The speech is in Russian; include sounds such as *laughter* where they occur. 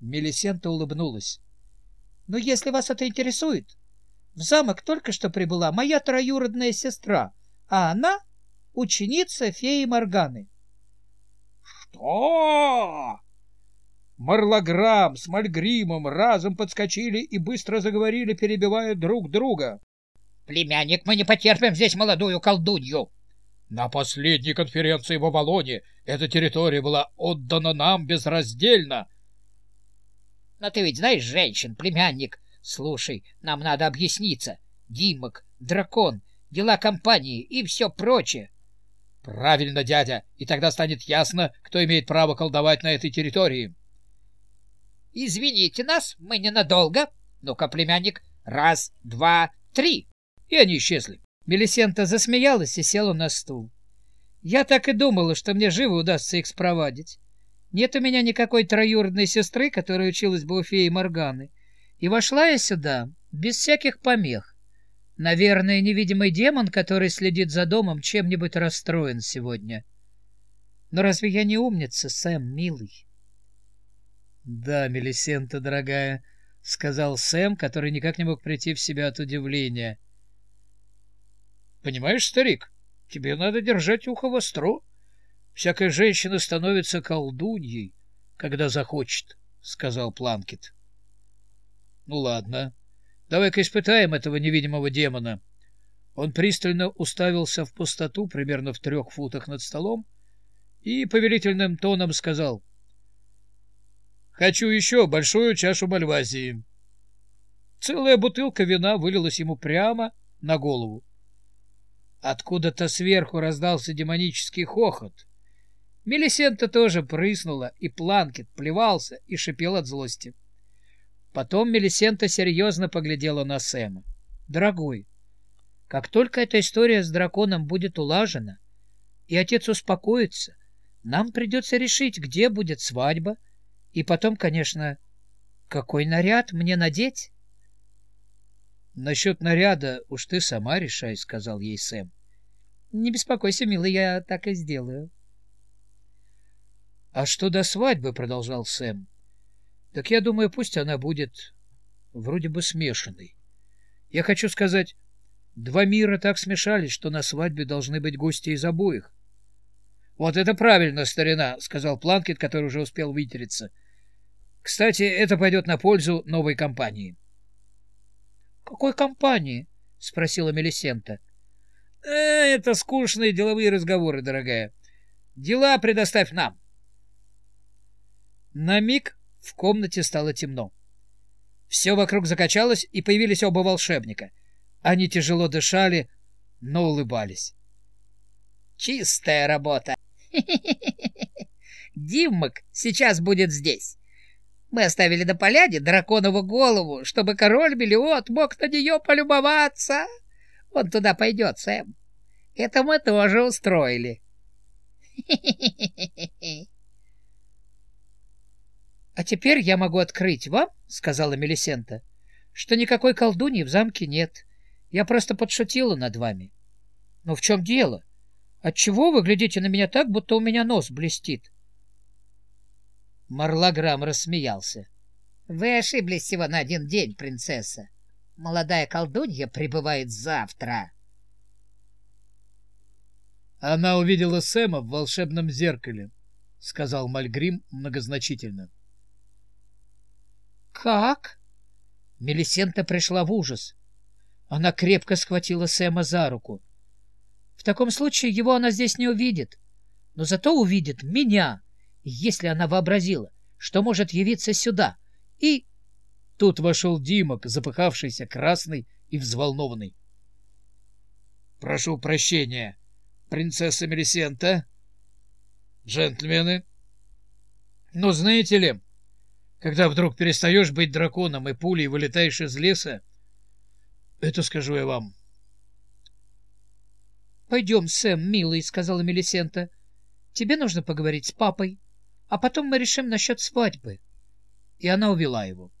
Мелисента улыбнулась. — Ну, если вас это интересует, в замок только что прибыла моя троюродная сестра, а она — ученица феи Морганы. — Что? Марлограмм с Мальгримом разом подскочили и быстро заговорили, перебивая друг друга. — Племянник, мы не потерпим здесь молодую колдунью. На последней конференции в Авалоне эта территория была отдана нам безраздельно. — Но ты ведь знаешь женщин, племянник, Слушай, нам надо объясниться. Димок, дракон, дела компании и все прочее. — Правильно, дядя, и тогда станет ясно, кто имеет право колдовать на этой территории. — Извините нас, мы ненадолго. Ну-ка, племянник, раз, два, три. И они исчезли. Мелисента засмеялась и села на стул. Я так и думала, что мне живо удастся их спровадить. Нет у меня никакой троюродной сестры, которая училась бы у феи Морганы. И вошла я сюда без всяких помех. Наверное, невидимый демон, который следит за домом, чем-нибудь расстроен сегодня. Но разве я не умница, Сэм, милый? — Да, Мелисента, дорогая, — сказал Сэм, который никак не мог прийти в себя от удивления. — Понимаешь, старик, тебе надо держать ухо востро. Всякая женщина становится колдуньей, когда захочет, — сказал Планкет. — ну ладно. Давай-ка испытаем этого невидимого демона. Он пристально уставился в пустоту примерно в трех футах над столом и повелительным тоном сказал «Хочу еще большую чашу мальвазии». Целая бутылка вина вылилась ему прямо на голову. Откуда-то сверху раздался демонический хохот. Мелисента тоже прыснула, и Планкет плевался и шипел от злости. Потом Мелисента серьезно поглядела на Сэма. «Дорогой, как только эта история с драконом будет улажена, и отец успокоится, нам придется решить, где будет свадьба, и потом, конечно, какой наряд мне надеть?» «Насчет наряда уж ты сама решай», — сказал ей Сэм. «Не беспокойся, милый, я так и сделаю». «А что до свадьбы?» — продолжал Сэм. Так я думаю, пусть она будет вроде бы смешанной. Я хочу сказать, два мира так смешались, что на свадьбе должны быть гости из обоих. — Вот это правильно, старина, — сказал Планкет, который уже успел вытереться. — Кстати, это пойдет на пользу новой компании. — Какой компании? — спросила Мелисента. «Э, — Это скучные деловые разговоры, дорогая. Дела предоставь нам. На миг в комнате стало темно. Все вокруг закачалось, и появились оба волшебника. Они тяжело дышали, но улыбались. «Чистая работа! *laughs* Диммак сейчас будет здесь. Мы оставили на поляне драконову голову, чтобы король Белиот мог на нее полюбоваться. Он туда пойдет, Сэм. Это мы тоже устроили». *laughs* — теперь я могу открыть вам, — сказала Мелисента, — что никакой колдуньи в замке нет. Я просто подшутила над вами. — Но в чем дело? Отчего вы глядите на меня так, будто у меня нос блестит? Марлаграм рассмеялся. — Вы ошиблись всего на один день, принцесса. Молодая колдунья прибывает завтра. Она увидела Сэма в волшебном зеркале, — сказал Мальгрим многозначительно. — «Как?» Мелисента пришла в ужас. Она крепко схватила Сэма за руку. В таком случае его она здесь не увидит, но зато увидит меня, если она вообразила, что может явиться сюда. И... Тут вошел Димок, запыхавшийся, красный и взволнованный. — Прошу прощения, принцесса Мелисента. Джентльмены. Но знаете ли, когда вдруг перестаешь быть драконом и пулей вылетаешь из леса, это скажу я вам. — Пойдем, Сэм, милый, — сказала Мелисента. — Тебе нужно поговорить с папой, а потом мы решим насчет свадьбы. И она увела его.